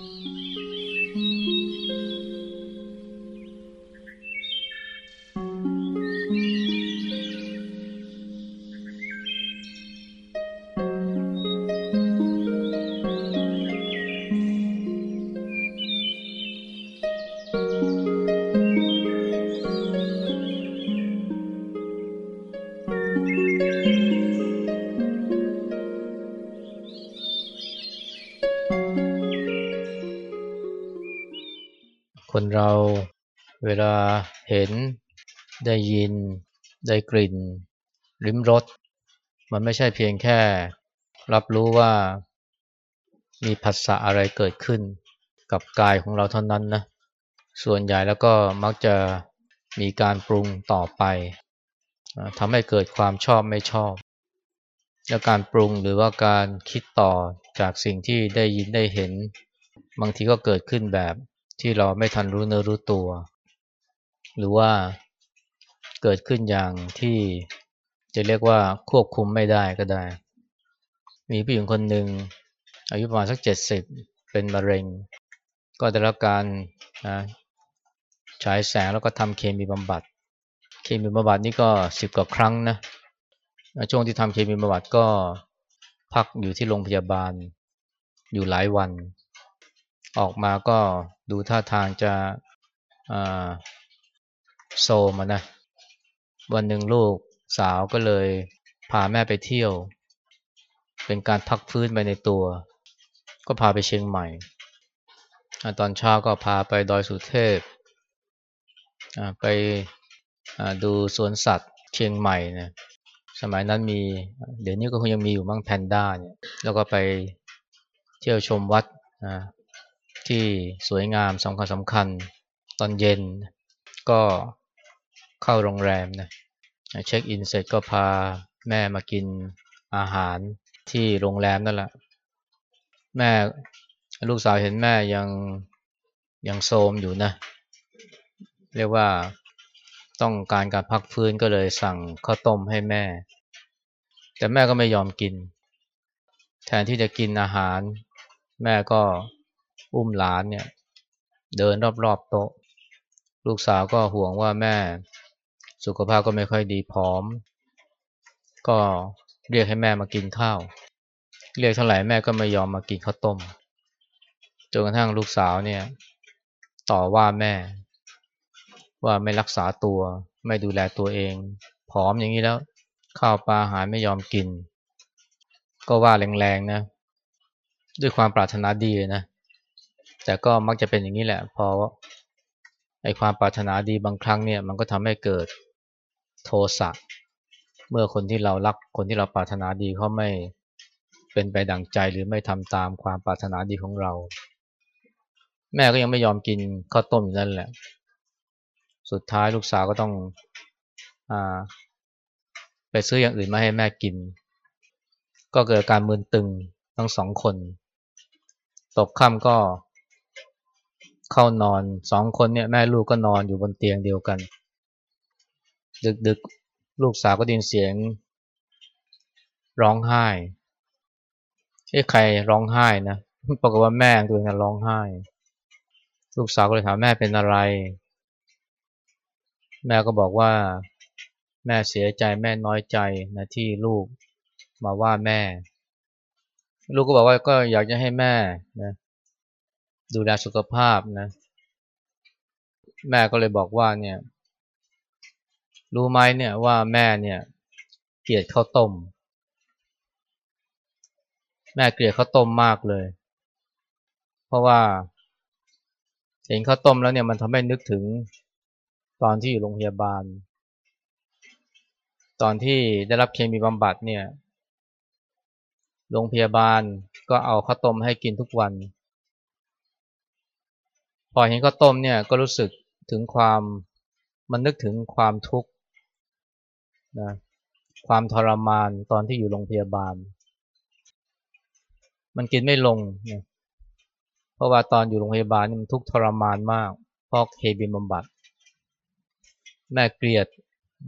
ค เราเวลาเห็นได้ยิน ได้กลิ่น ลิ้มรสมันไม่ใช่เพียงแค่ รับรู้ว่ามีผัสสะอะไรเกิดขึ้น กับกายของเราเท่านั้นนะส่วนใหญ่แล้วก็มักจะมีการปรุงต่อไปทำให้เกิดความชอบไม่ชอบ และการปรุงหรือว่าการคิดต่อจากสิ่งที่ได้ยินได้เห็น บางทีก็เกิดขึ้นแบบ ที่เราไม่ทันรู้เนื้อรู้ตัว หรือว่าเกิดขึ้นอย่างที่จะเรียกว่าควบคุมไม่ได้ก็ได้ มีผู้หญิงคนหนึ่งอายุประมาณสักเจ็ดสิบเป็นมะเร็ง ก็ได้รับการนะฉายแสงแล้วก็ทำเคมีบำบัด เคมีบำบัดนี่ก็สิบกว่าครั้งนะช่วงที่ทำเคมีบำบัดก็พักอยู่ที่โรงพยาบาลอยู่หลายวัน ออกมาก็ดูท่าทางจะโซมานะ วันหนึ่งลูกสาวก็เลยพาแม่ไปเที่ยว เป็นการพักฟื้นไปในตัว ก็พาไปเชียงใหม่ ตอนเช้าก็พาไปดอยสุเทพ ไปดูสวนสัตว์เชียงใหม่นะสมัยนั้นมี เดี๋ยวนี้ก็คงยังมีอยู่มั้งแพนด้าเนี่ย แล้วก็ไปเที่ยวชมวัด ที่สวยงามสำคัญสำคัญตอนเย็นก็เข้าโรงแรมนะเช็คอินเสร็จก็พาแม่มากินอาหารที่โรงแรมนั่นแหละแม่ลูกสาวเห็นแม่ยังยังโซมอยู่นะ เรียกว่าต้องการการพักฟื้นก็เลยสั่งข้าวต้มให้แม่ แต่แม่ก็ไม่ยอมกิน แทนที่จะกินอาหาร แม่ก็ อุ้มหลานเนี่ย เดินรอบๆโต๊ะ ลูกสาวก็ห่วงว่าแม่ สุขภาพก็ไม่ค่อยดีพร้อม ก็เรียกให้แม่มากินข้าว เรียกเท่าไหร่แม่ก็ไม่ยอมมากินข้าวต้มจนกระทั่งลูกสาวเนี่ย ต่อว่าแม่ ว่าไม่รักษาตัว ไม่ดูแลตัวเอง ผอมอย่างนี้แล้ว ข้าวปลาอาหารไม่ยอมกิน ก็ว่าแรงๆนะ ด้วยความปรารถนาดีนะ แต่ก็มักจะเป็นอย่างนี้แหละพอไอความปรารถนาดีบางครั้งเนี่ยมันก็ทำให้เกิดโทสะเมื่อคนที่เรารักคนที่เราปรารถนาดีเขาไม่เป็นไปดังใจหรือไม่ทำตามความปรารถนาดีของเรา แม่ก็ยังไม่ยอมกินข้าวต้มอยู่นั่นแหละ สุดท้ายลูกสาวก็ต้องอไปซื้ออย่างอื่นมาให้แม่กิน ก็เกิดการมึนตึงทั้งสองคน ตกค่ำก็ เข้านอนสองคนเนี่ยแม่ลูกก็นอนอยู่บนเตียงเดียวกัน ดึกๆลูกสาวก็ดินเสียง ร้องไห้เอ้ใครร้องไห้นะปรากฏว่าแม่ตัวเองร้องไห้ ลูกสาวก็เลยถามแม่เป็นอะไร แม่ก็บอกว่า แม่เสียใจแม่น้อยใจนะที่ลูกมาว่าแม่ ลูกก็บอกว่าก็อยากจะให้แม่นะ ดูแลสุขภาพนะ แม่ก็เลยบอกว่าเนี่ย รู้ไหมเนี่ยว่าแม่เนี่ย เกลียดข้าวต้ม แม่เกลียดข้าวต้มมากเลย เพราะว่าเห็นข้าวต้มแล้วเนี่ยมันทำให้นึกถึงตอนที่อยู่โรงพยาบาล ตอนที่ได้รับเคมีบำบัดเนี่ย โรงพยาบาลก็เอาข้าวต้มให้กินทุกวัน พอเห็นข้าวต้มเนี่ยก็รู้สึกถึงความมันนึกถึงความทุกข์นะความทรมานตอนที่อยู่โรงพยาบาล มันกินไม่ลงนะเพราะว่าตอนอยู่โรงพยาบาลมันทุกข์ทรมานมากเพราะเคบินบำบัด แม่เกลียด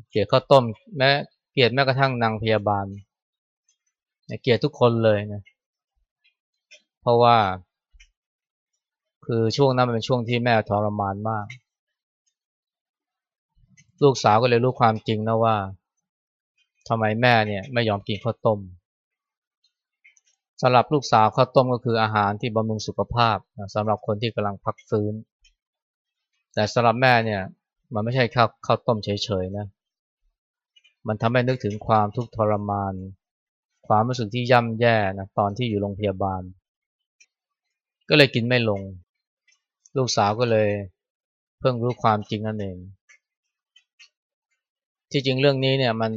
เกลียดข้าวต้มแม่เกลียดแม้กระทั่งนางพยาบาลเกลียดทุกคนเลยนะเพราะว่า คือช่วงนั้นมันเป็นช่วงที่แม่ทรมานมาก ลูกสาวก็เลยรู้ความจริงนะว่าทำไมแม่เนี่ยไม่ยอมกินข้าวต้มสำหรับลูกสาวข้าวต้มก็คืออาหารที่บำรุงสุขภาพสำหรับคนที่กำลังพักฟื้น แต่สำหรับแม่เนี่ยมันไม่ใช่ข้าวข้าวต้มเฉยๆนะมันทำให้นึกถึงความทุกข์ทรมาน ความรู้สึกที่ย่ำแย่นะตอนที่อยู่โรงพยาบาล ก็เลยกินไม่ลง ลูกสาวก็เลยเพิ่งรู้ความจริงนั่นเอง ที่จริงเรื่องนี้เนี่ยมัน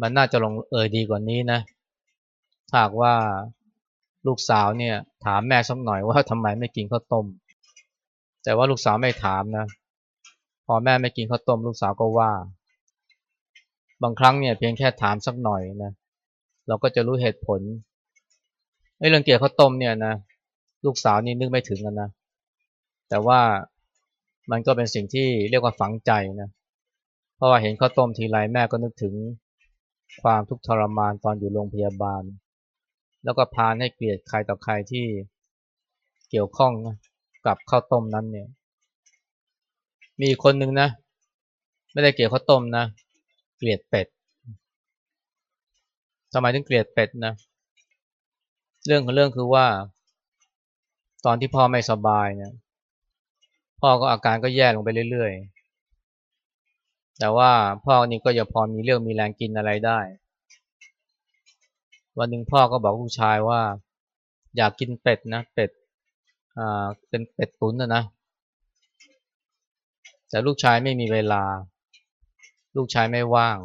มันน่าจะลงเอยดีกว่านี้นะหากว่าลูกสาวเนี่ยถามแม่สักหน่อยว่าทำไมไม่กินข้าวต้ม แต่ว่าลูกสาวไม่ถามนะ พอแม่ไม่กินข้าวต้ม ลูกสาวก็ว่า บางครั้งเนี่ยเพียงแค่ถามสักหน่อยนะ เราก็จะรู้เหตุผลไอ้เรื่องเกี่ยวข้าวต้มเนี่ยนะ ลูกสาวนี่นึกไม่ถึงกันนะ แต่ว่ามันก็เป็นสิ่งที่เรียกว่าฝังใจนะ เพราะว่าเห็นข้าวต้มทีไรแม่ก็นึกถึงความทุกข์ทรมานตอนอยู่โรงพยาบาล แล้วก็พานให้เกลียดใครต่อใครที่เกี่ยวข้องกับข้าวต้มนั้นเนี่ย มีคนหนึ่งนะ ไม่ได้เกลียดข้าวต้มนะ เกลียดเป็ดทำไมถึงเกลียดเป็ดนะ เรื่องของเรื่องคือว่า ตอนที่พ่อไม่สบายเนี่ยพ่อก็อาการก็แย่ลงไปเรื่อยๆ แต่ว่าพ่อนี่ก็ยังพอมีเรื่องมีแรงกินอะไรได้ วันหนึ่งพ่อก็บอกลูกชายว่า อยากกินเป็ดนะเป็ดอ่าเป็นเป็ดตุ๋นนะนะแต่ลูกชายไม่มีเวลา ลูกชายไม่ว่าง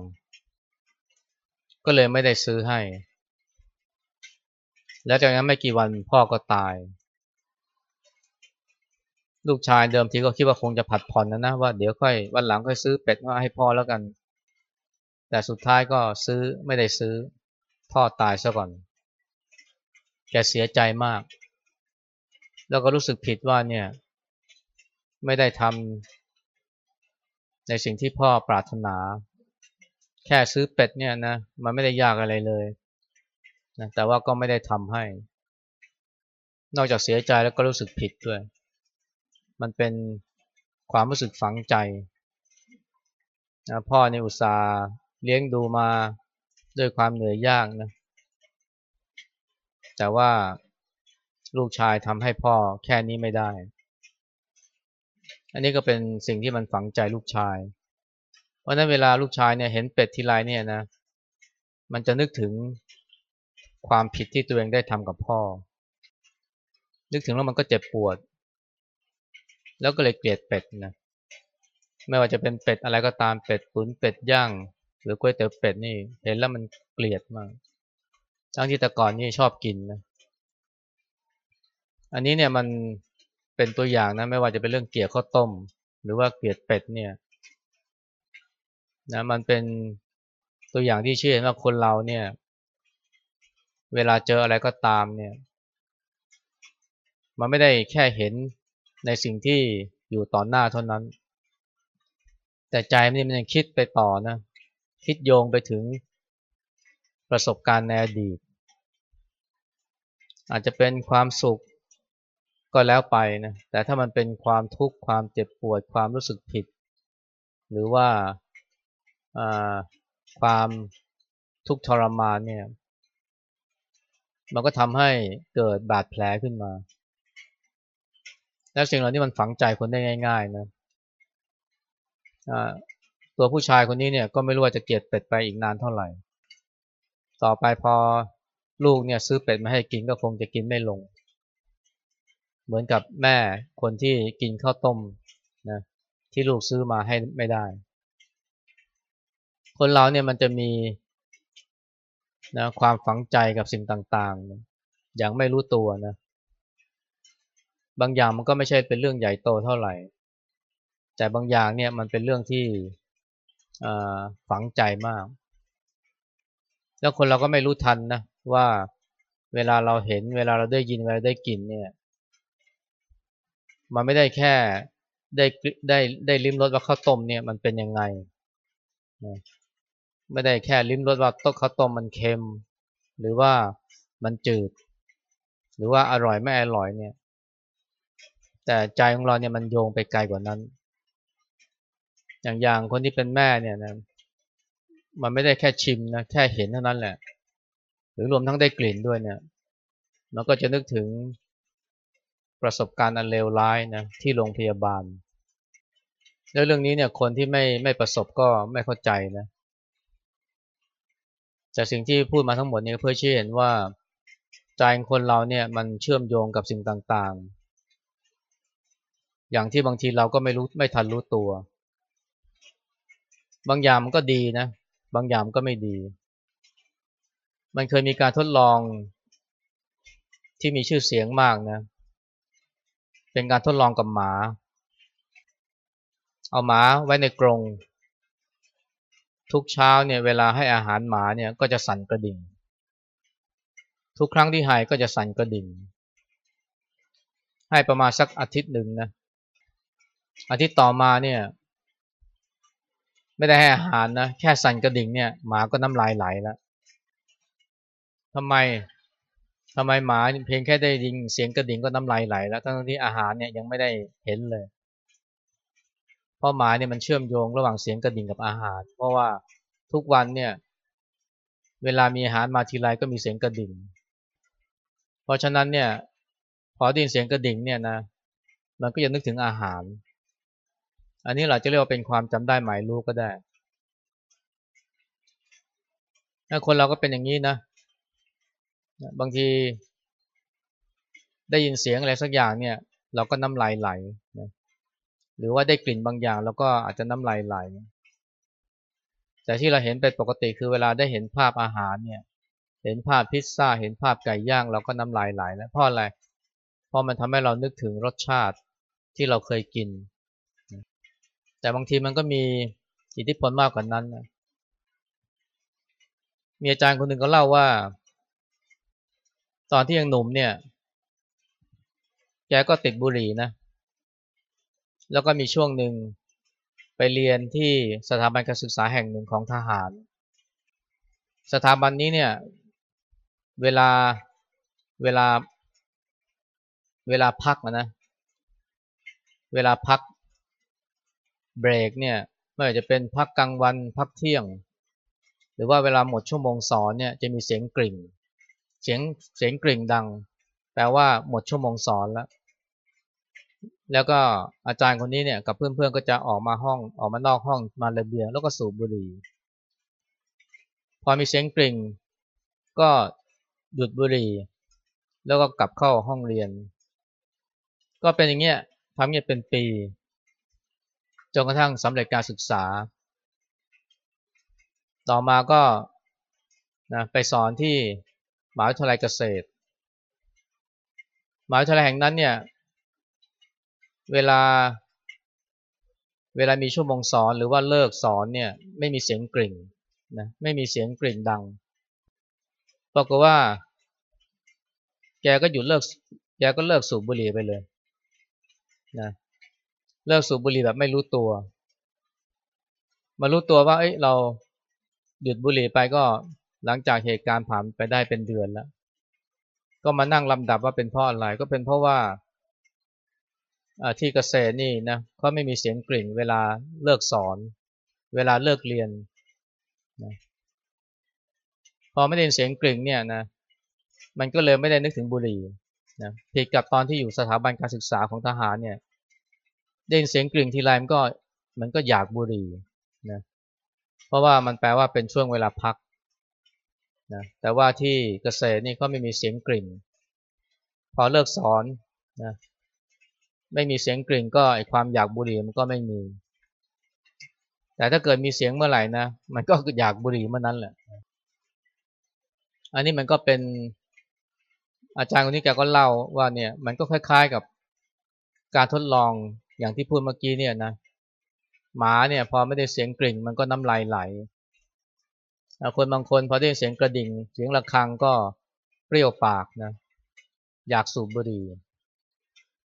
ก็เลยไม่ได้ซื้อให้ แล้วจากนั้นไม่กี่วันพ่อก็ตาย ลูกชายเดิมทีก็คิดว่าคงจะผัดผ่อนนะนะว่าเดี๋ยวค่อยวันหลังค่อยซื้อเป็ดมาให้พ่อแล้วกัน แต่สุดท้ายก็ซื้อไม่ได้ซื้อพ่อตายซะก่อน แกเสียใจมาก แล้วก็รู้สึกผิดว่าเนี่ย ไม่ได้ทำในสิ่งที่พ่อปรารถนา แค่ซื้อเป็ดเนี่ยนะมันไม่ได้ยากอะไรเลยนะแต่ว่าก็ไม่ได้ทำให้ นอกจากเสียใจแล้วก็รู้สึกผิดด้วย มันเป็นความรู้สึกฝังใจนะพ่อในอุตสาห์เลี้ยงดูมาด้วยความเหนื่อยยากนะ แต่ว่าลูกชายทำให้พ่อแค่นี้ไม่ได้ อันนี้ก็เป็นสิ่งที่มันฝังใจลูกชาย เพราะนั้นเวลาลูกชายเนี่ยเห็นเป็ดทีไรเนี่ยนะ มันจะนึกถึงความผิดที่ตัวเองได้ทำกับพ่อ นึกถึงแล้วมันก็เจ็บปวด แล้วก็เลยเกลียดเป็ดนะไม่ว่าจะเป็นเป็ดอะไรก็ตามเป็ดตุ๋นเป็ดย่างหรือก๋วยเตี๋ยวเป็ดนี่เห็นแล้วมันเกลียดมากทั้งที่แต่ก่อนนี่ชอบกินนะอันนี้เนี่ยมันเป็นตัวอย่างนะไม่ว่าจะเป็นเรื่องเกลียดข้าวต้ม หรือว่าเกลียดเป็ดเนี่ยนะมันเป็นตัวอย่างที่เชื่อว่าคนเราเนี่ย เวลาเจออะไรก็ตามเนี่ย มันไม่ได้แค่เห็น ในสิ่งที่อยู่ต่อหน้าเท่านั้น แต่ใจมันยังคิดไปต่อนะ คิดโยงไปถึงประสบการณ์ในอดีต อาจจะเป็นความสุขก็แล้วไปนะ แต่ถ้ามันเป็นความทุกข์ความเจ็บปวดความรู้สึกผิด หรือว่าความทุกข์ทรมานเนี่ย มันก็ทำให้เกิดบาดแผลขึ้นมา แล้วสิ่งเหล่านี้มันฝังใจคนได้ง่าย ๆนะตัวผู้ชายคนนี้เนี่ยก็ไม่รู้ว่าจะเกลียดเป็ดไปอีกนานเท่าไหร่ ต่อไปพอลูกเนี่ยซื้อเป็ดมาให้กินก็คงจะกินไม่ลง เหมือนกับแม่คนที่กินข้าวต้มนะที่ลูกซื้อมาให้ไม่ได้ คนเราเนี่ยมันจะมีนะความฝังใจกับสิ่งต่างๆ อย่างไม่รู้ตัวนะ บางอย่างมันก็ไม่ใช่เป็นเรื่องใหญ่โตเท่าไหร่ แต่บางอย่างเนี่ยมันเป็นเรื่องที่ฝังใจมาก แล้วคนเราก็ไม่รู้ทันนะว่าเวลาเราเห็นเวลาเราได้ยินเวลาได้กลิ่นเนี่ย มันไม่ได้แค่ได้ได้ได้ลิ้มรสว่าข้าวต้มเนี่ยมันเป็นยังไงไม่ได้แค่ลิ้มรสว่าต้มข้าวต้มมันเค็ม หรือว่ามันจืด หรือว่าอร่อยไม่อร่อยเนี่ย แต่ใจของเราเนี่ยมันโยงไปไกลกว่านั้น อย่างอย่างคนที่เป็นแม่เนี่ยนะมันไม่ได้แค่ชิมนะแค่เห็นเท่านั้นแหละ หรือรวมทั้งได้กลิ่นด้วยเนี่ยมันก็จะนึกถึงประสบการณ์อันเลวร้ายนะที่โรงพยาบาลแล้วเรื่องนี้เนี่ยคนที่ไม่ไม่ประสบก็ไม่เข้าใจนะแต่สิ่งที่พูดมาทั้งหมดนี้เพื่อชี้เห็นว่าใจคนเราเนี่ยมันเชื่อมโยงกับสิ่งต่างๆ อย่างที่บางทีเราก็ไม่รู้ไม่ทันรู้ตัว บางอย่างมันก็ดีนะ บางอย่างก็ไม่ดี มันเคยมีการทดลองที่มีชื่อเสียงมากนะ เป็นการทดลองกับหมา เอาหมาไว้ในกรง ทุกเช้าเนี่ยเวลาให้อาหารหมาเนี่ยก็จะสั่นกระดิ่ง ทุกครั้งที่ให้ก็จะสั่นกระดิ่ง ให้ประมาณสักอาทิตย์หนึ่งนะ อาทิตย์ต่อมาเนี่ย ไม่ได้ให้อาหารนะ แค่สั่นกระดิ่งเนี่ยหมาก็น้ำลายไหลแล้วทำไมทำไมหมาเพียงแค่ได้ยินเสียงกระดิ่งก็น้ำลายไหล แล้วทั้งที่อาหารเนี่ยยังไม่ได้เห็นเลย เพราะหมาเนี่ยมันเชื่อมโยงระหว่างเสียงกระดิ่งกับอาหาร เพราะว่าทุกวันเนี่ยเวลามีอาหารมาทีไรก็มีเสียงกระดิ่ง เพราะฉะนั้นเนี่ยพอได้ยินเสียงกระดิ่งเนี่ยนะมันก็จะนึกถึงอาหาร อันนี้เราจะเรียกว่าเป็นความจำได้หมายรู้ก็ได้ถ้าคนเราก็เป็นอย่างนี้นะ บางที ได้ยินเสียงอะไรสักอย่างเนี่ย เราก็น้ำลายไหลนะหรือว่าได้กลิ่นบางอย่างแล้วก็อาจจะน้ำลายไหล แต่ที่เราเห็นเป็นปกติคือเวลาได้เห็นภาพอาหารเนี่ย เห็นภาพพิซซ่า เห็นภาพไก่ย่าง เราก็น้ำลายไหลแล้วเพราะอะไร เพราะมันทำให้เรานึกถึงรสชาติที่เราเคยกิน แต่บางทีมันก็มีอิทธิพลมากกว่านั้นนะมีอาจารย์คนหนึ่งก็เล่าว่า ตอนที่ยังหนุ่มเนี่ย แกก็ติดบุหรี่นะ แล้วก็มีช่วงหนึ่งไปเรียนที่สถาบันการศึกษาแห่งหนึ่งของทหาร สถาบันนี้เนี่ย เวลาเวลาเวลาพักนะ เวลาพัก เบรกเนี่ยไม่ว่าจะเป็นพักกลางวันพักเที่ยง หรือว่าเวลาหมดชั่วโมงสอนเนี่ยจะมีเสียงกริ่งเสียงเสียงกริ่งดัง แปลว่าหมดชั่วโมงสอนแล้ว แล้วก็อาจารย์คนนี้เนี่ยกับเพื่อนๆก็จะออกมาห้องออกมานอกห้องมาระเบียงแล้วก็สูบบุหรี่พอมีเสียงกริ่ง ก็หยุดบุหรี่ แล้วก็กลับเข้าห้องเรียน ก็เป็นอย่างเงี้ยทำเงี้ยเป็นปี จนกระทั่งสำเร็จการศึกษา ต่อมาก็นะไปสอนที่มหาวิทยาลัยเกษตรมหาวิทยาลัยแห่งนั้นเนี่ยเวลาเวลามีชั่วโมงสอนหรือว่าเลิกสอนเนี่ยไม่มีเสียงกริ่งนะไม่มีเสียงกริ่งดังปรากฏว่า แกก็หยุดเลิกแกก็เลิกสูบบุหรี่ไปเลยนะ เลิกสูบบุหรี่แบบไม่รู้ตัว มารู้ตัวว่าเอ้ยเราหยุดบุหรี่ไปก็หลังจากเหตุการณ์ผ่านไปได้เป็นเดือนแล้ว ก็มานั่งลำดับว่าเป็นเพราะอะไรก็เป็นเพราะว่าที่เกษตรนี่นะเขาไม่มีเสียงกริ่งเวลาเลิกสอน เวลาเลิกเรียนนะพอไม่ได้ยินเสียงกริ่งเนี่ยนะมันก็เลยไม่ได้นึกถึงบุหรี่นะผิดกับตอนที่อยู่สถาบันการศึกษาของทหารเนี่ย ได้ยินเสียงกริ่งทีไรมันก็มันก็อยากบุหรี่นะเพราะว่ามันแปลว่าเป็นช่วงเวลาพักนะแต่ว่าที่เกษตรนี่เขาไม่มีเสียงกริ่งพอเลิกสอนนะไม่มีเสียงกริ่งก็ไอความอยากบุหรี่มันก็ไม่มี แต่ถ้าเกิดมีเสียงเมื่อไหร่นะมันก็อยากบุหรี่เมื่อนั้นแหละ อันนี้มันก็เป็นอาจารย์คนนี้แกก็เล่าว่าเนี่ยมันก็คล้าย ๆกับการทดลอง อย่างที่พูดเมื่อกี้เนี่ยนะหมาเนี่ยพอไม่ได้เสียงกริ่งมันก็น้ำลายไหลคนบางคนพอได้เสียงกระดิ่ง เสียงะระฆังก็เปรี้ยวปากนะอยากสูบบุหรี่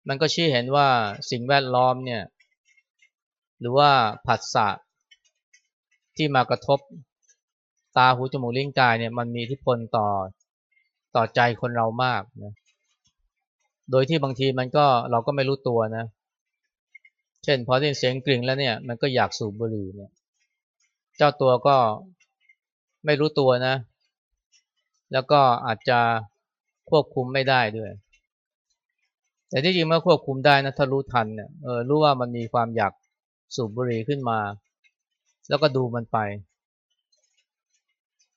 มันก็ชี้เห็นว่าสิ่งแวดล้อมเนี่ยหรือว่าผัสสะที่มากระทบตาหูจมูกลิ้นกายเนี่ยมันมีอิทธิพลต่อต่อใจคนเรามากนะโดยที่บางทีมันก็เราก็ไม่รู้ตัวนะ เช่นพอได้ยินเสียงกริ่งแล้วเนี่ยมันก็อยากสูบบุหรี่เนี่ย เจ้าตัวก็ไม่รู้ตัวนะ แล้วก็อาจจะควบคุมไม่ได้ด้วย แต่ที่จริงเมื่อควบคุมได้นะถ้ารู้ทันเนี่ยเออรู้ว่ามันมีความอยากสูบบุหรี่ขึ้นมา แล้วก็ดูมันไป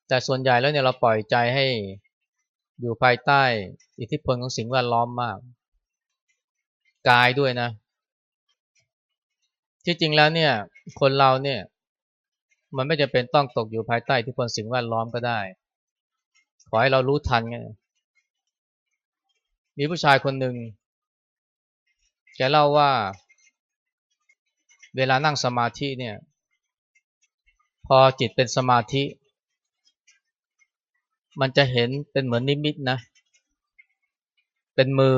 แต่ส่วนใหญ่แล้วเนี่ยเราปล่อยใจให้อยู่ภายใต้อิทธิพลของสิ่งแวดล้อมมาก กายด้วยนะ ที่จริงแล้วเนี่ย คนเราเนี่ย มันไม่จะเป็นต้องตกอยู่ภายใต้ทธิพลสิ่งแวดล้อมก็ได้ ขอให้เรารู้ทันไงมีผู้ชายคนหนึ่งแกเล่าว่า เวลานั่งสมาธิเนี่ย พอจิตเป็นสมาธิ มันจะเห็นเป็นเหมือนนิมิตนะ เป็นมือ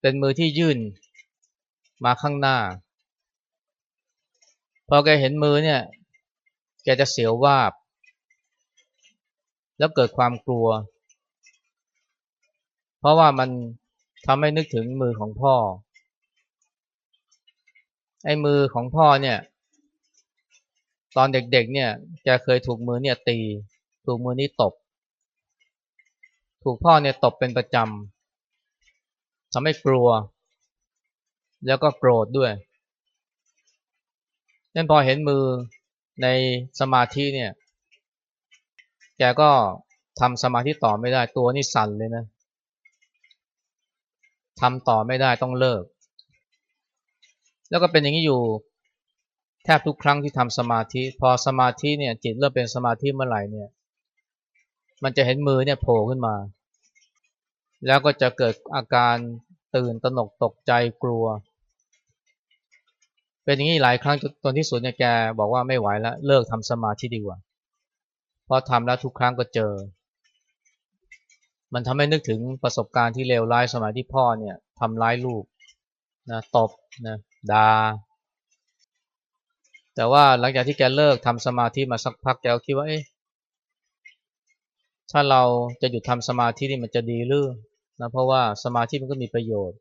เป็นมือที่ยื่นมาข้างหน้า พอแกเห็นมือเนี่ย แกจะเสียววาบ แล้วเกิดความกลัว เพราะว่ามันทำให้นึกถึงมือของพ่อ ไอ้มือของพ่อเนี่ย ตอนเด็กๆเนี่ยแกเคยถูกมือเนี่ยตี ถูกมือนี้ตบ ถูกพ่อเนี่ยตบเป็นประจำทำให้กลัว แล้วก็โกรธด้วย นั่นพอเห็นมือในสมาธิเนี่ย แกก็ทำสมาธิต่อไม่ได้ ตัวนี่สั่นเลยนะทำต่อไม่ได้ต้องเลิก แล้วก็เป็นอย่างนี้อยู่แทบทุกครั้งที่ทำสมาธิ พอสมาธิเนี่ยจิตเริ่มเป็นสมาธิเมื่อไหร่เนี่ย มันจะเห็นมือเนี่ยโผล่ขึ้นมา แล้วก็จะเกิดอาการตื่นตระหนกตกใจกลัว เป็นอย่างนี้หลายครั้งตอนที่สุดเนี่ยแกบอกว่าไม่ไหวแล้วเลิกทำสมาธิดีกว่าพอทำแล้วทุกครั้งก็เจอ มันทำให้นึกถึงประสบการณ์ที่เลวร้ายสมัยที่พ่อเนี่ยทำร้ายลูกนะตบนะดาแต่ว่าหลังจากที่แกเลิกทำสมาธิมาสักพักแกก็คิดว่าเอ๊ะถ้าเราจะหยุดทำสมาธินี่มันจะดีหรือนะเพราะว่าสมาธิมันก็มีประโยชน์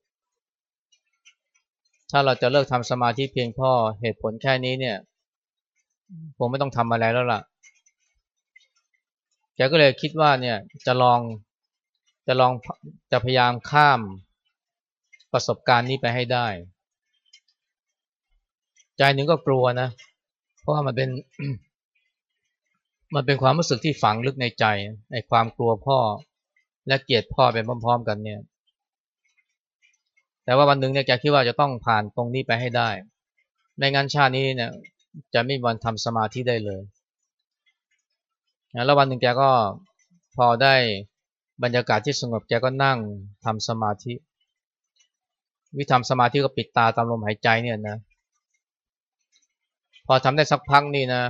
ถ้าเราจะเลิกทำสมาธิเพียงพ่อเหตุผลแค่นี้เนี่ยผมไม่ต้องทำอะไรแล้วล่ะแกก็เลยคิดว่าเนี่ยจะลองจะลองจะพยายามข้ามประสบการณ์นี้ไปให้ได้ ใจหนึ่งก็กลัวนะ เพราะว่ามันเป็นมันเป็นความรู้สึกที่ฝังลึกในใจในความกลัวพ่อและเกลียดพ่อเป็นพร้อม ๆ กันเนี่ย แต่ว่าวันหนึ่งเนี่ยแกคิดว่าจะต้องผ่านตรงนี้ไปให้ได้ ไม่งั้นชาตินี้เนี่ยจะไม่มีวันทำสมาธิได้เลยแล้ววันหนึ่งแกก็พอได้บรรยากาศที่สงบแกก็นั่งทำสมาธิ วิธีทำสมาธิก็ปิดตาตามลมหายใจเนี่ยนะ พอทำได้สักพักนี่นะ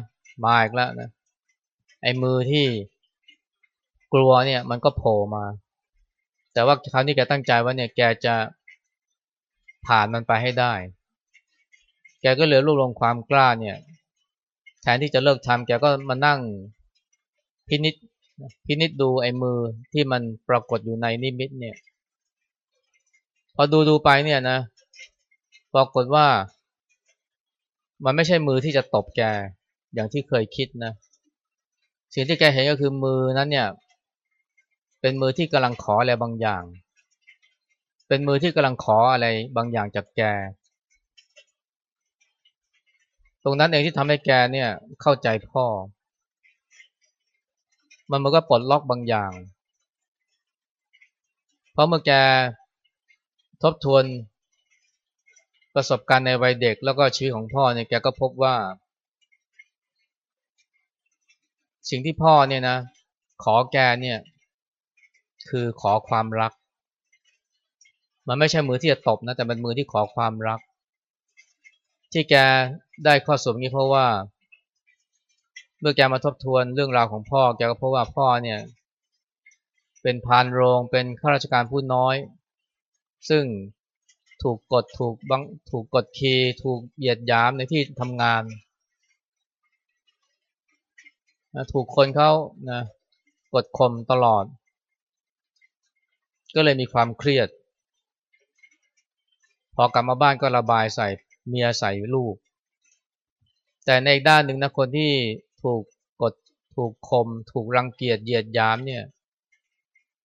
มาอีกแล้วนะไอ้มือที่กลัวเนี่ยมันก็โผล่มา แต่ว่าคราวนี้แกตั้งใจว่าเนี่ยแกจะ ผ่านมันไปให้ได้ แกก็เหลือรวบรวมความกล้าเนี่ย แทนที่จะเลิกทำแกก็มานั่งพินิษพินิษดูไอ้มือที่มันปรากฏอยู่ในนิมิตเนี่ย พอดูดูไปเนี่ยนะ ปรากฏว่า มันไม่ใช่มือที่จะตบแกอย่างที่เคยคิดนะ สิ่งที่แกเห็นก็คือมือนั้นเนี่ย เป็นมือที่กำลังขออะไรบางอย่าง เป็นมือที่กำลังขออะไรบางอย่างจากแก ตรงนั้นเองที่ทำให้แกเนี่ยเข้าใจพ่อ มันมันก็ปลดล็อกบางอย่าง เพราะเมื่อแกทบทวนประสบการณ์ในวัยเด็กแล้วก็ชีวิตของพ่อเนี่ยแกก็พบว่า สิ่งที่พ่อเนี่ยนะ ขอแกเนี่ย คือขอความรัก มันไม่ใช่มือที่จะตบนะแต่เป็นมือที่ขอความรัก ที่แกได้ข้อสรุปนี้เพราะว่า เมื่อแกมาทบทวนเรื่องราวของพ่อแกก็พบว่าพ่อเนี่ยเป็นพานโรงเป็นข้าราชการผู้น้อย ซึ่งถูกกดถูกบังถูกกดคีถูกเหยียดยามในที่ทำงานนะถูกคนเขานะกดข่มตลอด ก็เลยมีความเครียด พอกลับมาบ้านก็ระบายใส่เมียใส่ลูก แต่ในอีกด้านหนึ่งนะคนที่ถูกกดถูกคม ถูกรังเกียจเหยียดยามเนี่ย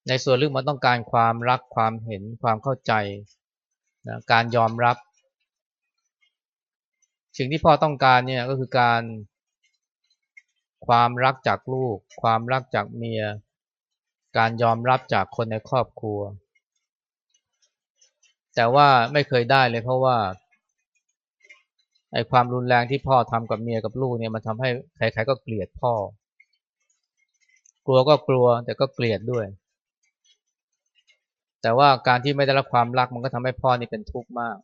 ในส่วนลึกมันต้องการความรักความเห็นความเข้าใจนะการยอมรับ สิ่งที่พ่อต้องการเนี่ยก็คือการ ความรักจากลูก ความรักจากเมีย การยอมรับจากคนในครอบครัว แต่ว่าไม่เคยได้เลยเพราะว่าไอ้ความรุนแรงที่พ่อทำกับเมียกับลูกเนี่ยมันทำให้ใครๆก็เกลียดพ่อ กลัวก็กลัวแต่ก็เกลียดด้วย แต่ว่าการที่ไม่ได้รับความรักมันก็ทำให้พ่อนี่เป็นทุกข์มาก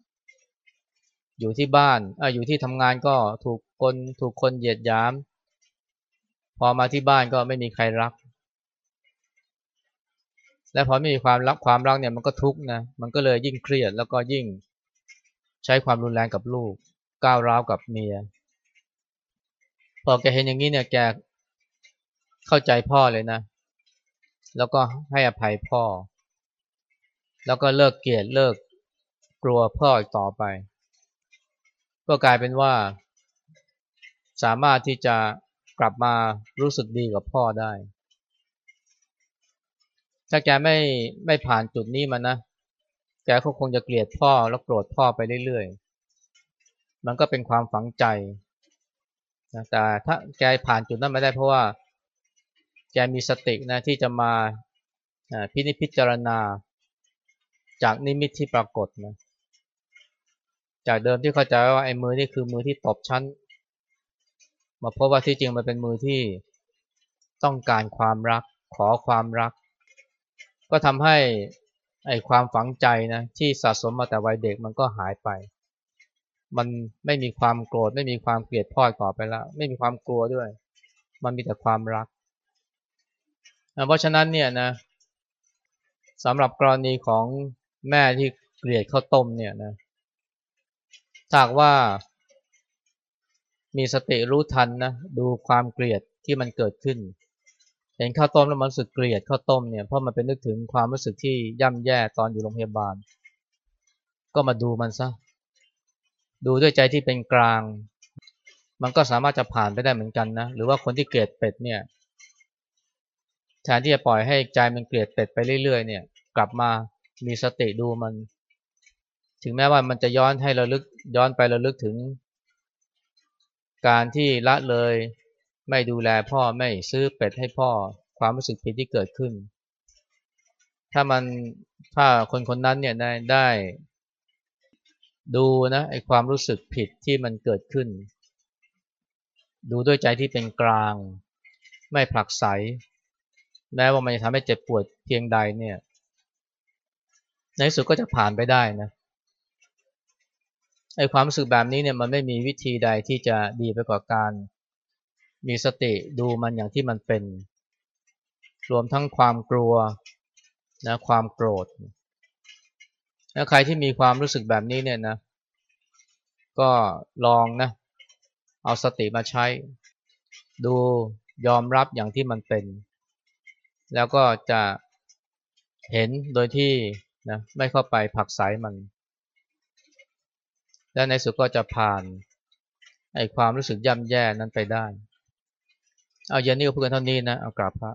อยู่ที่บ้านออยู่ที่ทำงานก็ถูกคนถูกคนเหยียดหยาม พอมาที่บ้านก็ไม่มีใครรัก และพอไม่มีความรักความรักเนี่ยมันก็ทุกข์นะมันก็เลยยิ่งเครียดแล้วก็ยิ่งใช้ความรุนแรงกับลูกก้าวร้าวกับเมีย พอแกเห็นอย่างนี้เนี่ยแกเข้าใจพ่อเลยนะ แล้วก็ให้อภัยพ่อ แล้วก็เลิกเกลียดเลิกกลัวพ่ออีกต่อไป ก็กลายเป็นว่า สามารถที่จะกลับมารู้สึกดีกับพ่อได้ ถ้าแกไม่ไม่ผ่านจุดนี้มานะ แกก็คงจะเกลียดพ่อแล้วโกรธพ่อไปเรื่อยๆ มันก็เป็นความฝังใจนะแต่ถ้าแกผ่านจุดนั้นไม่ได้เพราะว่าแกมีสตินะที่จะมาพินิจพิจารณา จากนิมิตที่ปรากฏนะ จากเดิมที่เข้าใจว่าไอ้มือนี่คือมือที่ตบชั้น มาพบว่าที่จริงมันเป็นมือที่ต้องการความรัก ขอความรัก ก็ทำให้ไอความฝังใจนะที่สะสมมาแต่วัยเด็กมันก็หายไป มันไม่มีความโกรธไม่มีความเกลียดพ่อต่อไปแล้ว ไม่มีความกลัวด้วย มันมีแต่ความรัก เพราะฉะนั้นเนี่ยนะสำหรับกรณีของแม่ที่เกลียดข้าวต้มเนี่ยนะถ้าว่า มีสติรู้ทันนะดูความเกลียดที่มันเกิดขึ้น เห็นข้าวต้มแล้วมันรู้สึกเกลียดข้าวต้มเนี่ยเพราะมันเป็นนึกถึงความรู้สึกที่ย่ำแย่ตอนอยู่โรงพยาบาล ก็มาดูมันซะดูด้วยใจที่เป็นกลาง มันก็สามารถจะผ่านไปได้เหมือนกันนะหรือว่าคนที่เกลียดเป็ดเนี่ยแทนที่จะปล่อยให้ใจมันเกลียดเป็ดไปเรื่อยๆเนี่ย กลับมามีสติดูมัน ถึงแม้ว่ามันจะย้อนให้เราลึกย้อนไปเราลึกถึง การที่ละเลย ไม่ดูแลพ่อไม่ซื้อเป็ดให้พ่อความรู้สึกผิดที่เกิดขึ้น ถ้ามันถ้าคนคนนั้นเนี่ยได้ได้ ดูนะไอความรู้สึกผิดที่มันเกิดขึ้น ดูด้วยใจที่เป็นกลาง ไม่ผลักไสแม้ว่ามันจะทำให้เจ็บปวดเพียงใดเนี่ย ในสุดก็จะผ่านไปได้นะไอ้ความรู้สึกแบบนี้เนี่ยมันไม่มีวิธีใดที่จะดีไปกว่าการ มีสติดูมันอย่างที่มันเป็น รวมทั้งความกลัวนะความโกรธแล้วใครที่มีความรู้สึกแบบนี้เนี่ยนะ ก็ลองนะเอาสติมาใช้ ดูยอมรับอย่างที่มันเป็น แล้วก็จะเห็นโดยที่นะไม่เข้าไปผักสายมัน และในสุดก็จะผ่านไอ้ความรู้สึกย่ำแย่นั้นไปได้ เอาเย็นนี้ก็พูดกันเท่านี้นะ เอากราบพระ